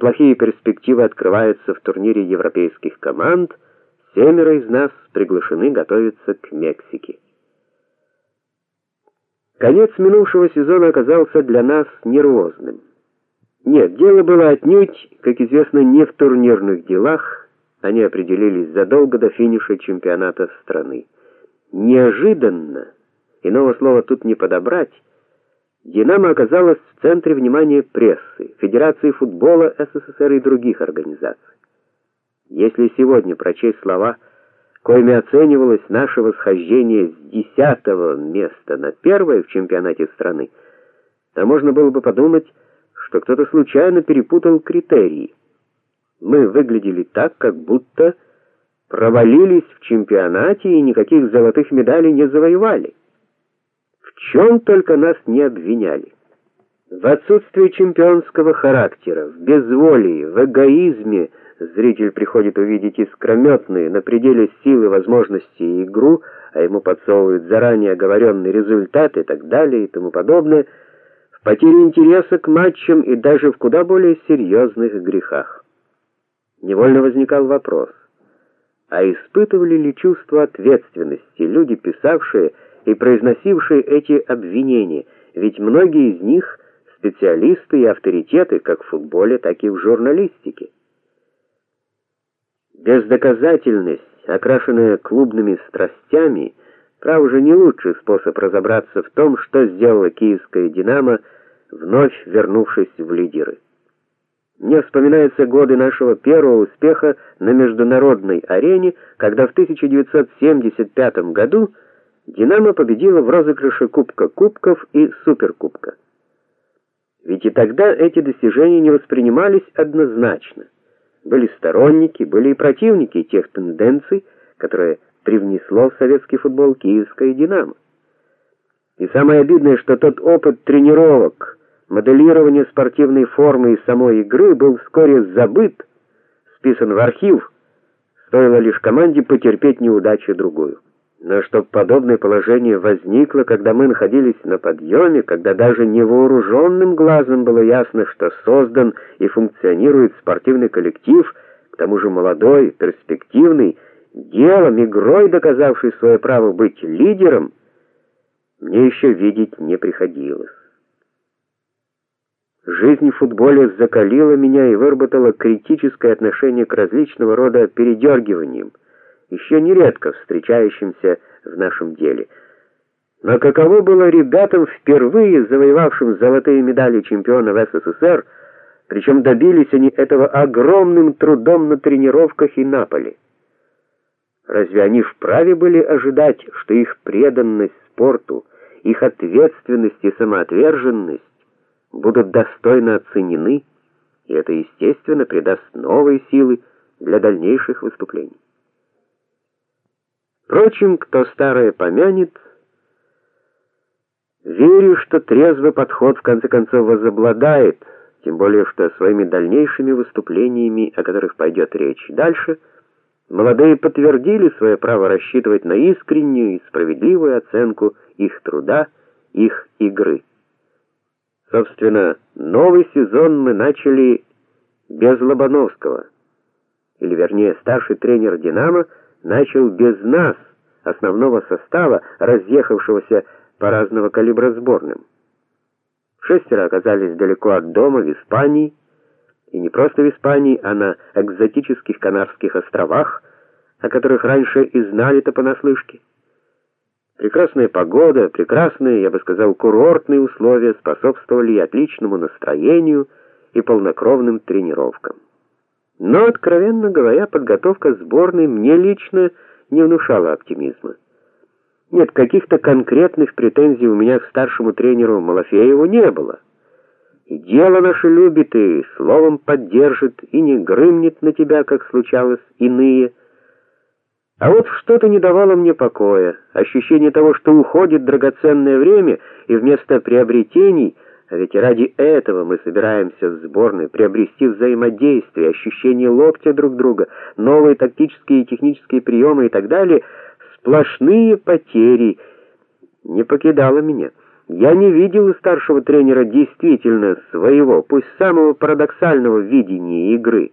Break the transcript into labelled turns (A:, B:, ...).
A: неплохие перспективы открываются в турнире европейских команд, семеро из нас приглашены готовиться к Мексике. Конец минувшего сезона оказался для нас нервозным. Нет, дело было отнюдь, как известно, не в турнирных делах, они определились задолго до финиша чемпионата страны. Неожиданно, иного слова тут не подобрать, Динамо оказалась в центре внимания прессы, Федерации футбола СССР и других организаций. Если сегодня прочесть слова коими оценивалось наше восхождение с десятого места на первое в чемпионате страны, то можно было бы подумать, что кто-то случайно перепутал критерии. Мы выглядели так, как будто провалились в чемпионате и никаких золотых медалей не завоевали. В чем только нас не обвиняли. В отсутствии чемпионского характера, в безволии, в эгоизме, Зритель приходит увидеть искрометную, на пределе силы возможностей игру, а ему подсовывают заранее оговоренный результат и так далее и тому подобное, в потере интереса к матчам и даже в куда более серьезных грехах. Невольно возникал вопрос: а испытывали ли чувство ответственности люди, писавшие и произносившие эти обвинения? Ведь многие из них специалисты и авторитеты как в футболе, так и в журналистике. Бездоказательность, окрашенная клубными страстями, право же не лучший способ разобраться в том, что сделала киевская Динамо, вновь вернувшись в лидеры. Мне вспоминаются годы нашего первого успеха на международной арене, когда в 1975 году Динамо победила в розыгрыше Кубка Кубков и Суперкубка. Ведь и тогда эти достижения не воспринимались однозначно. Были сторонники, были и противники тех тенденций, которые привнесло в советский футбол киевская Динамо. И самое обидное, что тот опыт тренировок, моделирования спортивной формы и самой игры был вскоре забыт, списан в архив, стоило лишь команде потерпеть неудачу другую. Но чтоб подобное положение возникло, когда мы находились на подъеме, когда даже невооруженным глазом было ясно, что создан и функционирует спортивный коллектив, к тому же молодой, перспективный, делом, игрой доказавший свое право быть лидером, мне еще видеть не приходилось. Жизнь в футболе закалила меня и выработала критическое отношение к различного рода передергиваниям еще нередко встречающимся в нашем деле. Но каково было ребятам, впервые завоевавшим золотые медали чемпионов СССР, причем добились они этого огромным трудом на тренировках и на поле. Разве они вправе были ожидать, что их преданность спорту, их ответственность и самоотверженность будут достойно оценены, и это, естественно, придаст новые силы для дальнейших выступлений? Впрочем, кто старое помянет, верю, что трезвый подход в конце концов возобладает, тем более что своими дальнейшими выступлениями, о которых пойдет речь дальше, молодые подтвердили свое право рассчитывать на искреннюю и справедливую оценку их труда, их игры. Собственно, новый сезон мы начали без Лобановского. Или вернее, старший тренер Динамо начал без нас, основного состава, разъехавшегося по разного калибра сборным. Шестеро оказались далеко от дома в Испании, и не просто в Испании, а на экзотических Канарских островах, о которых раньше и знали-то понаслышке. Прекрасная погода, прекрасные, я бы сказал, курортные условия способствовали отличному настроению и полнокровным тренировкам. Но, откровенно говоря, подготовка сборной мне лично не внушала оптимизма. Нет, каких-то конкретных претензий у меня к старшему тренеру Малафееву не было. И дело наше любит, и словом поддержит, и не грымнет на тебя, как случалось иные. А вот что-то не давало мне покоя, ощущение того, что уходит драгоценное время, и вместо приобретений — а ведь ради этого мы собираемся в сборной приобрести взаимодействие, ощущение локтя друг друга, новые тактические и технические приемы и так далее. Сплошные потери не покидало меня. Я не видел у старшего тренера действительно своего, пусть самого парадоксального видения игры.